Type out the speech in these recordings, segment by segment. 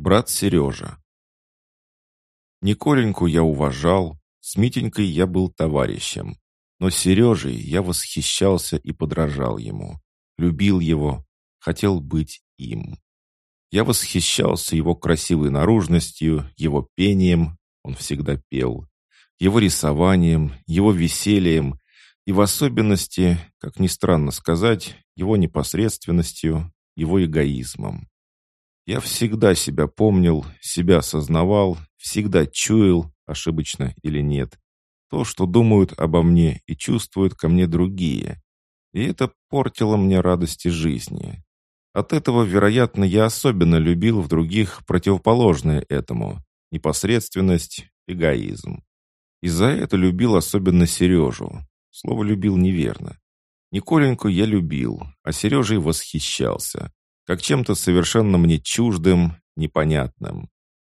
Брат Сережа. Николеньку я уважал, с Митенькой я был товарищем, но Сережей я восхищался и подражал ему, любил его, хотел быть им. Я восхищался его красивой наружностью, его пением, он всегда пел, его рисованием, его весельем и в особенности, как ни странно сказать, его непосредственностью, его эгоизмом. Я всегда себя помнил, себя осознавал, всегда чуял, ошибочно или нет, то, что думают обо мне и чувствуют ко мне другие. И это портило мне радости жизни. От этого, вероятно, я особенно любил в других противоположное этому – непосредственность, эгоизм. И за это любил особенно Сережу. Слово «любил» неверно. Николеньку я любил, а Сережей восхищался как чем-то совершенно мне чуждым, непонятным.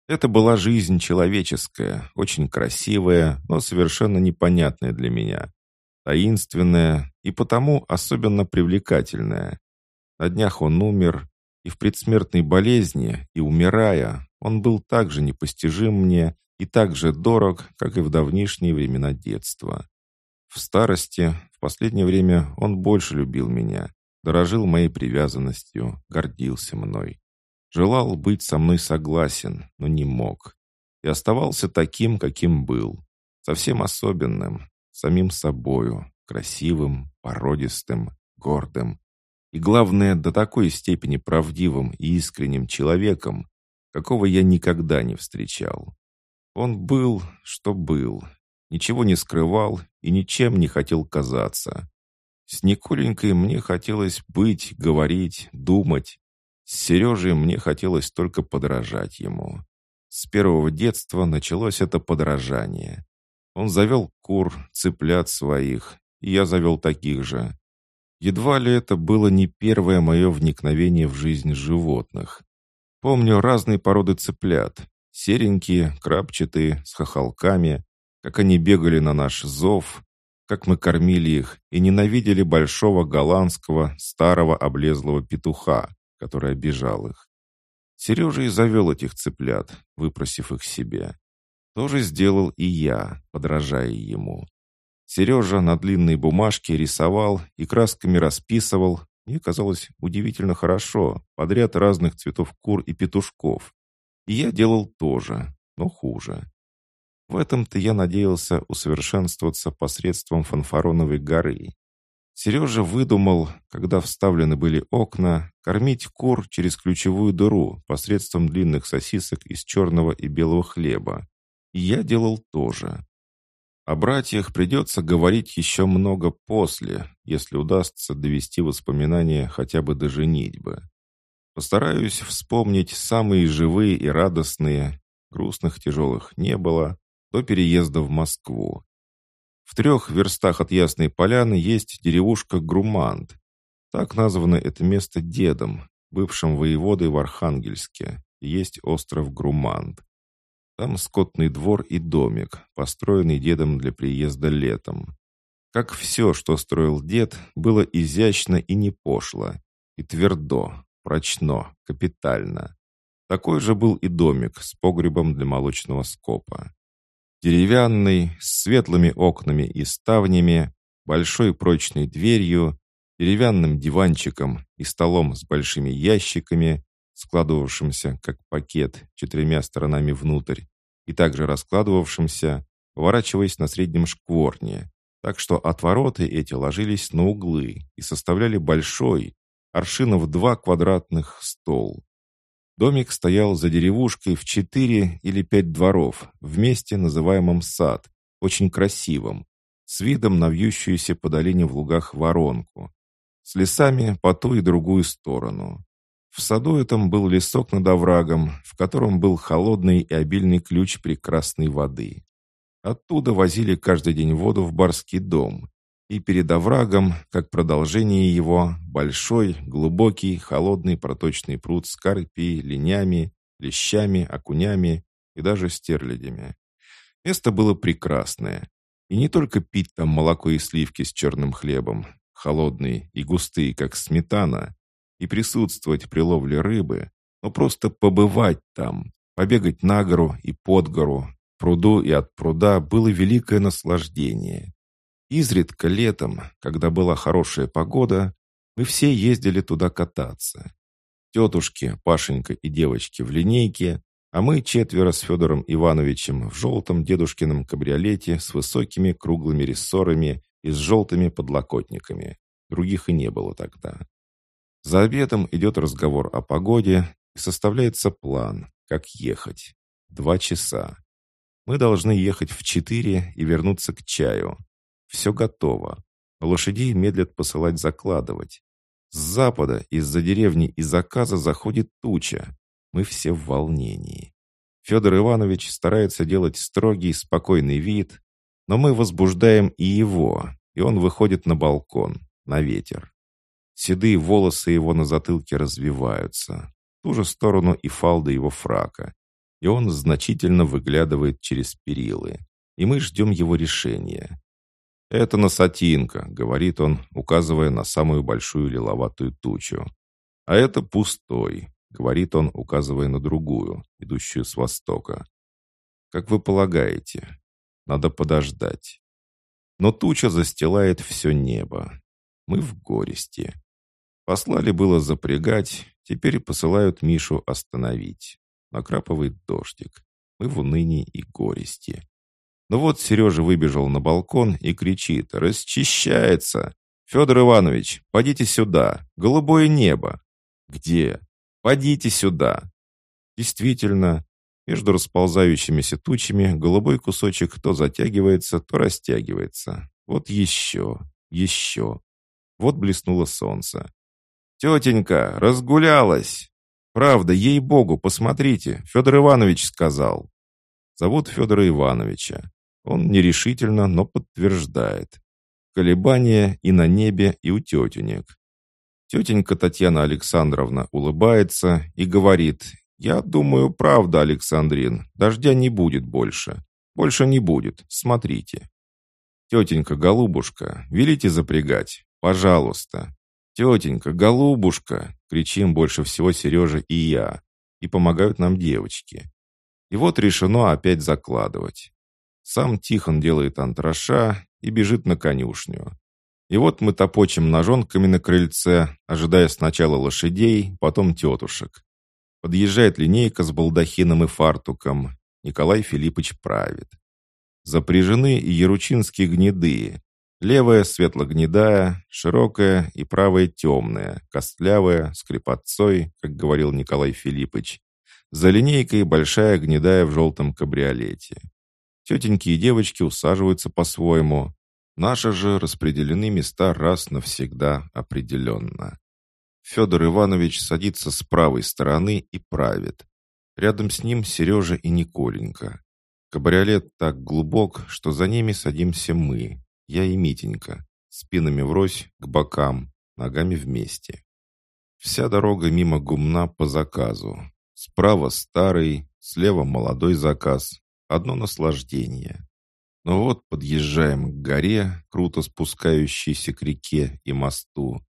Это была жизнь человеческая, очень красивая, но совершенно непонятная для меня. Таинственная и потому особенно привлекательная. На днях он умер, и в предсмертной болезни, и умирая, он был так же непостижим мне и так же дорог, как и в давнишние времена детства. В старости, в последнее время, он больше любил меня, дорожил моей привязанностью, гордился мной. Желал быть со мной согласен, но не мог. И оставался таким, каким был. Совсем особенным, самим собою, красивым, породистым, гордым. И главное, до такой степени правдивым и искренним человеком, какого я никогда не встречал. Он был, что был, ничего не скрывал и ничем не хотел казаться. С Николенькой мне хотелось быть, говорить, думать. С Сережей мне хотелось только подражать ему. С первого детства началось это подражание. Он завел кур, цыплят своих, и я завел таких же. Едва ли это было не первое мое вникновение в жизнь животных. Помню разные породы цыплят. Серенькие, крапчатые, с хохолками, как они бегали на наш зов, как мы кормили их и ненавидели большого голландского старого облезлого петуха, который обижал их. Сережа и завел этих цыплят, выпросив их себе. То же сделал и я, подражая ему. Сережа на длинной бумажке рисовал и красками расписывал, мне казалось удивительно хорошо, подряд разных цветов кур и петушков. И я делал тоже, но хуже. В этом-то я надеялся усовершенствоваться посредством фанфароновой горы. Сережа выдумал, когда вставлены были окна, кормить кур через ключевую дыру посредством длинных сосисок из черного и белого хлеба. И я делал тоже. О братьях придется говорить еще много после, если удастся довести воспоминания хотя бы до женитьбы. Постараюсь вспомнить самые живые и радостные, грустных тяжелых не было, до переезда в Москву. В трех верстах от Ясной Поляны есть деревушка Грумант. Так названо это место дедом, бывшим воеводой в Архангельске. Есть остров Грумант. Там скотный двор и домик, построенный дедом для приезда летом. Как все, что строил дед, было изящно и не пошло, и твердо, прочно, капитально. Такой же был и домик с погребом для молочного скопа. Деревянный, с светлыми окнами и ставнями, большой прочной дверью, деревянным диванчиком и столом с большими ящиками, складывавшимся как пакет четырьмя сторонами внутрь, и также раскладывавшимся, поворачиваясь на среднем шкворне, так что отвороты эти ложились на углы и составляли большой, аршинов два квадратных стол. Домик стоял за деревушкой в четыре или пять дворов, вместе называемом сад, очень красивым, с видом на вьющуюся по долине в лугах воронку, с лесами по ту и другую сторону. В саду этом был лесок над оврагом, в котором был холодный и обильный ключ прекрасной воды. Оттуда возили каждый день воду в барский дом, и перед оврагом, как продолжение его, большой, глубокий, холодный проточный пруд с карпией, линями, лещами, окунями и даже стерлядями. Место было прекрасное. И не только пить там молоко и сливки с черным хлебом, холодные и густые, как сметана, и присутствовать при ловле рыбы, но просто побывать там, побегать на гору и под гору, пруду и от пруда было великое наслаждение. Изредка летом, когда была хорошая погода, мы все ездили туда кататься. Тетушки, Пашенька и девочки в линейке, а мы четверо с Федором Ивановичем в желтом дедушкином кабриолете с высокими круглыми рессорами и с желтыми подлокотниками. Других и не было тогда. За обедом идет разговор о погоде и составляется план, как ехать. Два часа. Мы должны ехать в четыре и вернуться к чаю. Все готово. Лошадей медлят посылать закладывать. С запада из-за деревни и заказа заходит туча. Мы все в волнении. Федор Иванович старается делать строгий, спокойный вид, но мы возбуждаем и его, и он выходит на балкон, на ветер. Седые волосы его на затылке развиваются, в ту же сторону и фалды его фрака, и он значительно выглядывает через перилы, и мы ждем его решения. «Это носатинка», — говорит он, указывая на самую большую лиловатую тучу. «А это пустой», — говорит он, указывая на другую, идущую с востока. «Как вы полагаете, надо подождать». Но туча застилает все небо. Мы в горести. Послали было запрягать, теперь посылают Мишу остановить. Накрапывает дождик. Мы в унынии и горести. Но вот Сережа выбежал на балкон и кричит «Расчищается! Федор Иванович, подите сюда! Голубое небо!» «Где?» «Подите сюда!» Действительно, между расползающимися тучами голубой кусочек то затягивается, то растягивается. Вот еще, еще. Вот блеснуло солнце. «Тетенька, разгулялась!» «Правда, ей-богу, посмотрите, Федор Иванович сказал». Зовут Федора Ивановича. Он нерешительно, но подтверждает. Колебания и на небе, и у тетенек. Тетенька Татьяна Александровна улыбается и говорит, «Я думаю, правда, Александрин, дождя не будет больше. Больше не будет, смотрите». «Тетенька, голубушка, велите запрягать, пожалуйста». «Тетенька, голубушка!» — кричим больше всего Сережа и я. И помогают нам девочки. И вот решено опять закладывать. Сам Тихон делает антраша и бежит на конюшню. И вот мы топочем ножонками на крыльце, ожидая сначала лошадей, потом тетушек. Подъезжает линейка с балдахином и фартуком. Николай Филиппович правит. Запряжены и яручинские гнеды. Левая светлогнедая, широкая и правая темная, костлявая, с крепотцой, как говорил Николай Филиппович. За линейкой большая гнедая в желтом кабриолете. Тетеньки и девочки усаживаются по-своему. Наши же распределены места раз навсегда определенно. Федор Иванович садится с правой стороны и правит. Рядом с ним Сережа и Николенька. Кабриолет так глубок, что за ними садимся мы, я и Митенька, спинами врозь к бокам, ногами вместе. Вся дорога мимо гумна по заказу. Справа старый, слева молодой заказ. Одно наслаждение. Но вот подъезжаем к горе, круто спускающейся к реке и мосту.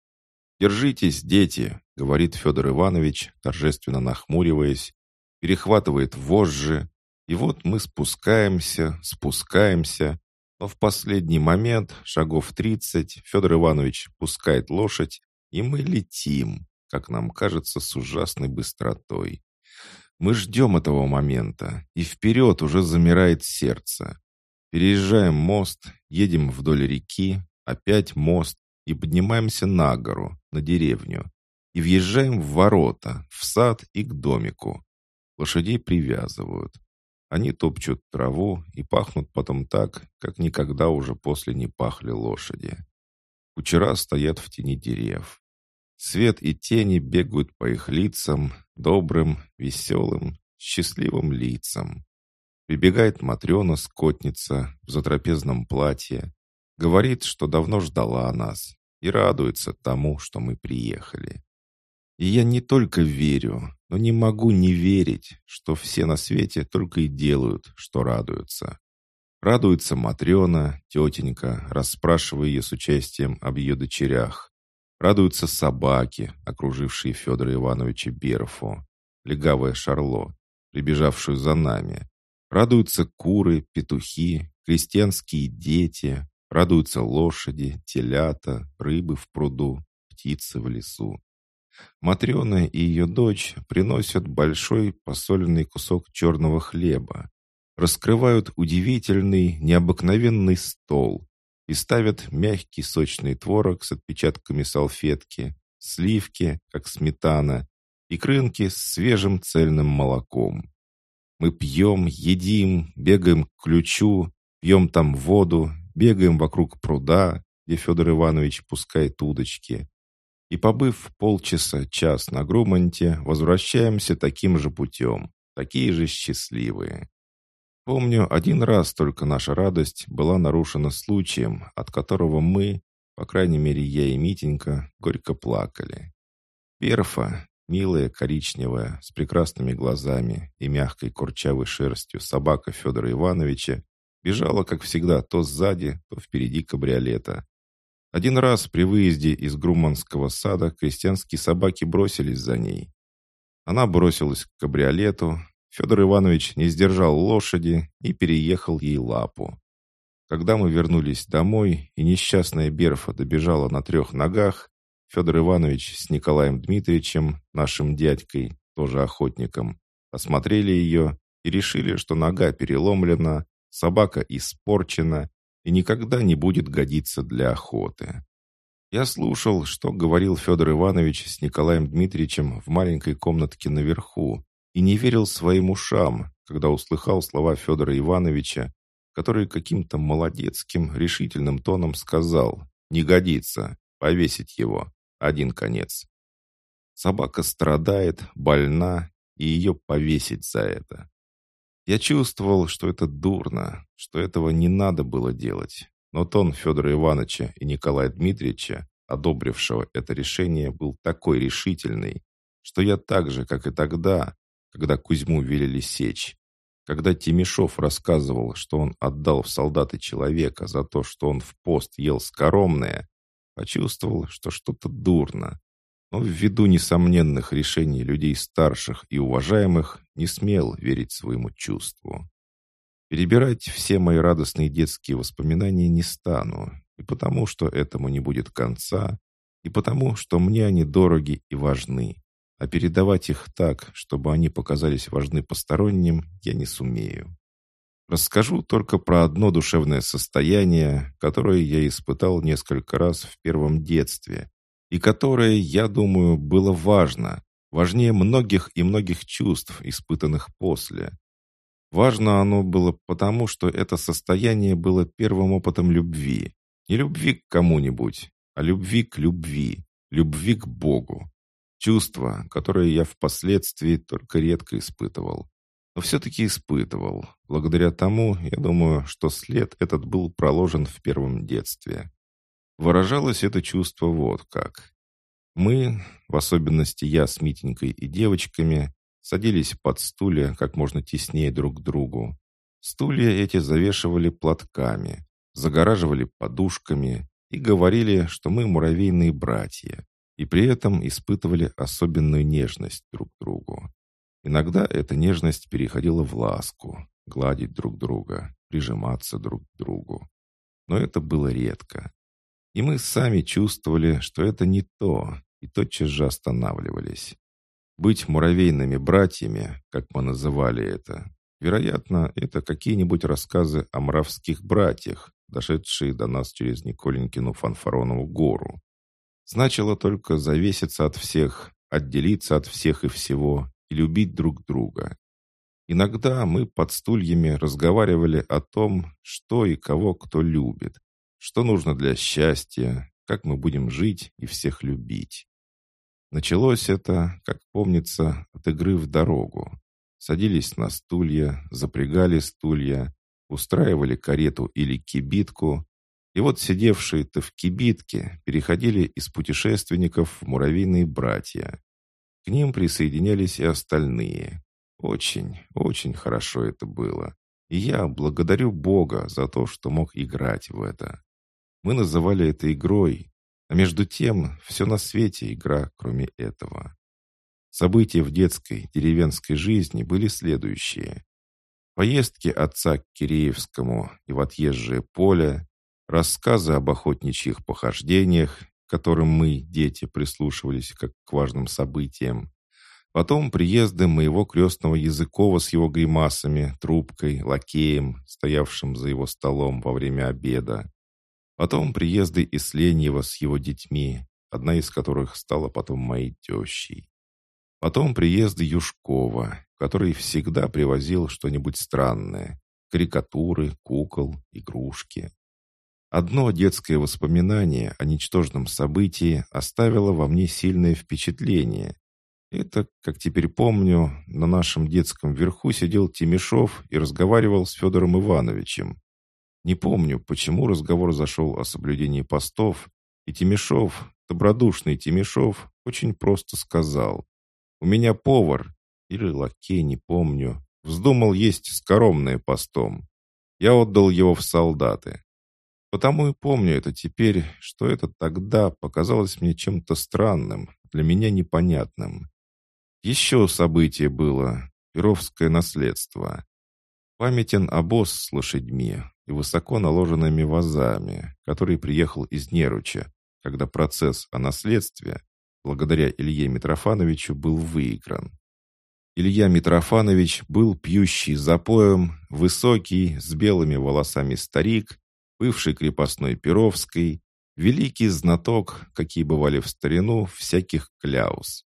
«Держитесь, дети!» — говорит Федор Иванович, торжественно нахмуриваясь, перехватывает вожжи, и вот мы спускаемся, спускаемся, но в последний момент, шагов тридцать, Федор Иванович пускает лошадь, и мы летим, как нам кажется, с ужасной быстротой. Мы ждем этого момента, и вперед уже замирает сердце. Переезжаем мост, едем вдоль реки, опять мост, и поднимаемся на гору, на деревню, и въезжаем в ворота, в сад и к домику. Лошадей привязывают. Они топчут траву и пахнут потом так, как никогда уже после не пахли лошади. Кучера стоят в тени дерев. Свет и тени бегают по их лицам, добрым, веселым, счастливым лицам. Прибегает Матрена-скотница в затрапезном платье, говорит, что давно ждала нас и радуется тому, что мы приехали. И я не только верю, но не могу не верить, что все на свете только и делают, что радуются. Радуется Матрена, тетенька, расспрашивая ее с участием об ее дочерях. Радуются собаки, окружившие Федора Ивановича Берфу. легавое Шарло, прибежавшую за нами. Радуются куры, петухи, крестьянские дети, радуются лошади, телята, рыбы в пруду, птицы в лесу. Матрена и ее дочь приносят большой посоленный кусок черного хлеба, раскрывают удивительный, необыкновенный стол и ставят мягкий сочный творог с отпечатками салфетки, сливки, как сметана, и крынки с свежим цельным молоком. Мы пьем, едим, бегаем к ключу, пьем там воду, бегаем вокруг пруда, где Федор Иванович пускает удочки. И, побыв полчаса, час на Грумонте, возвращаемся таким же путем, такие же счастливые. Помню, один раз только наша радость была нарушена случаем, от которого мы, по крайней мере я и Митенька, горько плакали. Перфа, Милая, коричневая, с прекрасными глазами и мягкой курчавой шерстью собака Федора Ивановича бежала, как всегда, то сзади, то впереди кабриолета. Один раз при выезде из Груманского сада крестьянские собаки бросились за ней. Она бросилась к кабриолету, Федор Иванович не сдержал лошади и переехал ей лапу. Когда мы вернулись домой, и несчастная Берфа добежала на трех ногах, Федор Иванович с Николаем Дмитриевичем, нашим дядькой, тоже охотником, осмотрели ее и решили, что нога переломлена, собака испорчена и никогда не будет годиться для охоты. Я слушал, что говорил Федор Иванович с Николаем Дмитриевичем в маленькой комнатке наверху, и не верил своим ушам, когда услыхал слова Федора Ивановича, который каким-то молодецким, решительным тоном сказал «Не годится, повесить его» один конец. Собака страдает, больна, и ее повесить за это. Я чувствовал, что это дурно, что этого не надо было делать. Но тон Федора Ивановича и Николая Дмитриевича, одобрившего это решение, был такой решительный, что я так же, как и тогда, когда Кузьму велели сечь, когда Тимишов рассказывал, что он отдал в солдаты человека за то, что он в пост ел скоромное, Почувствовал, что что-то дурно. Но ввиду несомненных решений людей старших и уважаемых не смел верить своему чувству. Перебирать все мои радостные детские воспоминания не стану, и потому, что этому не будет конца, и потому, что мне они дороги и важны, а передавать их так, чтобы они показались важны посторонним, я не сумею. Расскажу только про одно душевное состояние, которое я испытал несколько раз в первом детстве, и которое, я думаю, было важно, важнее многих и многих чувств, испытанных после. Важно оно было потому, что это состояние было первым опытом любви. Не любви к кому-нибудь, а любви к любви, любви к Богу. Чувство, которое я впоследствии только редко испытывал но все-таки испытывал. Благодаря тому, я думаю, что след этот был проложен в первом детстве. Выражалось это чувство вот как. Мы, в особенности я с Митенькой и девочками, садились под стулья как можно теснее друг к другу. Стулья эти завешивали платками, загораживали подушками и говорили, что мы муравейные братья, и при этом испытывали особенную нежность друг к другу. Иногда эта нежность переходила в ласку, гладить друг друга, прижиматься друг к другу. Но это было редко. И мы сами чувствовали, что это не то, и тотчас же останавливались. Быть муравейными братьями, как мы называли это, вероятно, это какие-нибудь рассказы о мравских братьях, дошедшие до нас через Николенькину Фанфаронову гору. Значило только завеситься от всех, отделиться от всех и всего и любить друг друга. Иногда мы под стульями разговаривали о том, что и кого кто любит, что нужно для счастья, как мы будем жить и всех любить. Началось это, как помнится, от игры в дорогу. Садились на стулья, запрягали стулья, устраивали карету или кибитку, и вот сидевшие-то в кибитке переходили из путешественников в муравейные братья. К ним присоединялись и остальные. Очень, очень хорошо это было. И я благодарю Бога за то, что мог играть в это. Мы называли это игрой, а между тем все на свете игра, кроме этого. События в детской деревенской жизни были следующие. Поездки отца к Киреевскому и в отъезжее поле, рассказы об охотничьих похождениях, которым мы, дети, прислушивались как к важным событиям, Потом приезды моего крестного Языкова с его гримасами, трубкой, лакеем, стоявшим за его столом во время обеда. Потом приезды Исленьева с его детьми, одна из которых стала потом моей тещей. Потом приезды Юшкова, который всегда привозил что-нибудь странное. Карикатуры, кукол, игрушки. Одно детское воспоминание о ничтожном событии оставило во мне сильное впечатление, это, как теперь помню, на нашем детском верху сидел Тимишов и разговаривал с Федором Ивановичем. Не помню, почему разговор зашел о соблюдении постов, и Тимишов, добродушный Тимишов, очень просто сказал. «У меня повар, или лакей, не помню, вздумал есть скоромное постом. Я отдал его в солдаты. Потому и помню это теперь, что это тогда показалось мне чем-то странным, для меня непонятным. Еще событие было — Перовское наследство. Памятен обоз с лошадьми и высоко наложенными вазами, который приехал из Неруча, когда процесс о наследстве, благодаря Илье Митрофановичу, был выигран. Илья Митрофанович был пьющий запоем, высокий, с белыми волосами старик, бывший крепостной Перовской, великий знаток, какие бывали в старину, всяких кляус.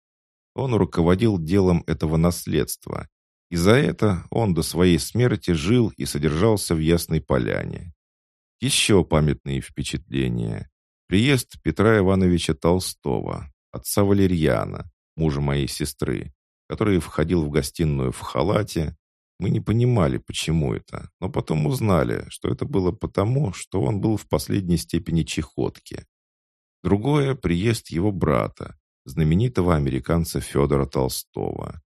Он руководил делом этого наследства, и за это он до своей смерти жил и содержался в Ясной Поляне. Еще памятные впечатления. Приезд Петра Ивановича Толстого, отца Валерьяна, мужа моей сестры, который входил в гостиную в халате. Мы не понимали, почему это, но потом узнали, что это было потому, что он был в последней степени чехотки. Другое — приезд его брата, знаменитого американца Федора Толстого.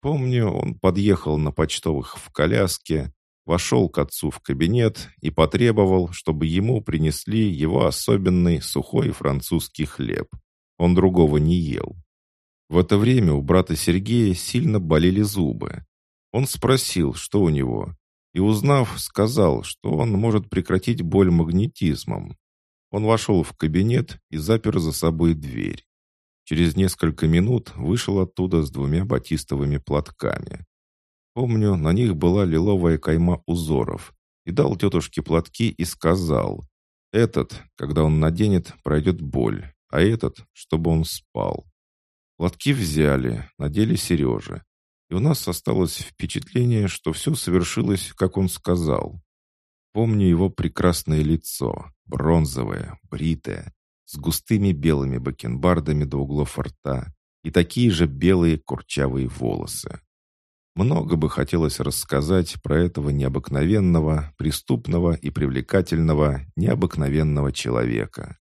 Помню, он подъехал на почтовых в коляске, вошел к отцу в кабинет и потребовал, чтобы ему принесли его особенный сухой французский хлеб. Он другого не ел. В это время у брата Сергея сильно болели зубы. Он спросил, что у него, и, узнав, сказал, что он может прекратить боль магнетизмом. Он вошел в кабинет и запер за собой дверь. Через несколько минут вышел оттуда с двумя батистовыми платками. Помню, на них была лиловая кайма узоров, и дал тетушке платки и сказал, «Этот, когда он наденет, пройдет боль, а этот, чтобы он спал». Платки взяли, надели Сереже, и у нас осталось впечатление, что все совершилось, как он сказал. Помню его прекрасное лицо, бронзовое, бритое, с густыми белыми бакенбардами до углов рта и такие же белые курчавые волосы. Много бы хотелось рассказать про этого необыкновенного, преступного и привлекательного, необыкновенного человека.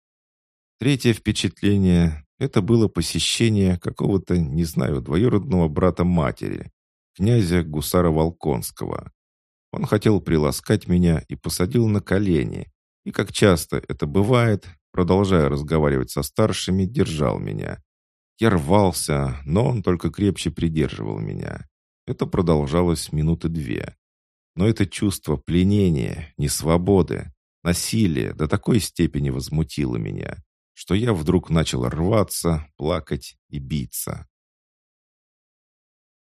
Третье впечатление — это было посещение какого-то, не знаю, двоюродного брата матери, князя Гусара Волконского. Он хотел приласкать меня и посадил на колени, и, как часто это бывает, продолжая разговаривать со старшими, держал меня. Я рвался, но он только крепче придерживал меня. Это продолжалось минуты две. Но это чувство пленения, несвободы, насилия до такой степени возмутило меня, что я вдруг начал рваться, плакать и биться.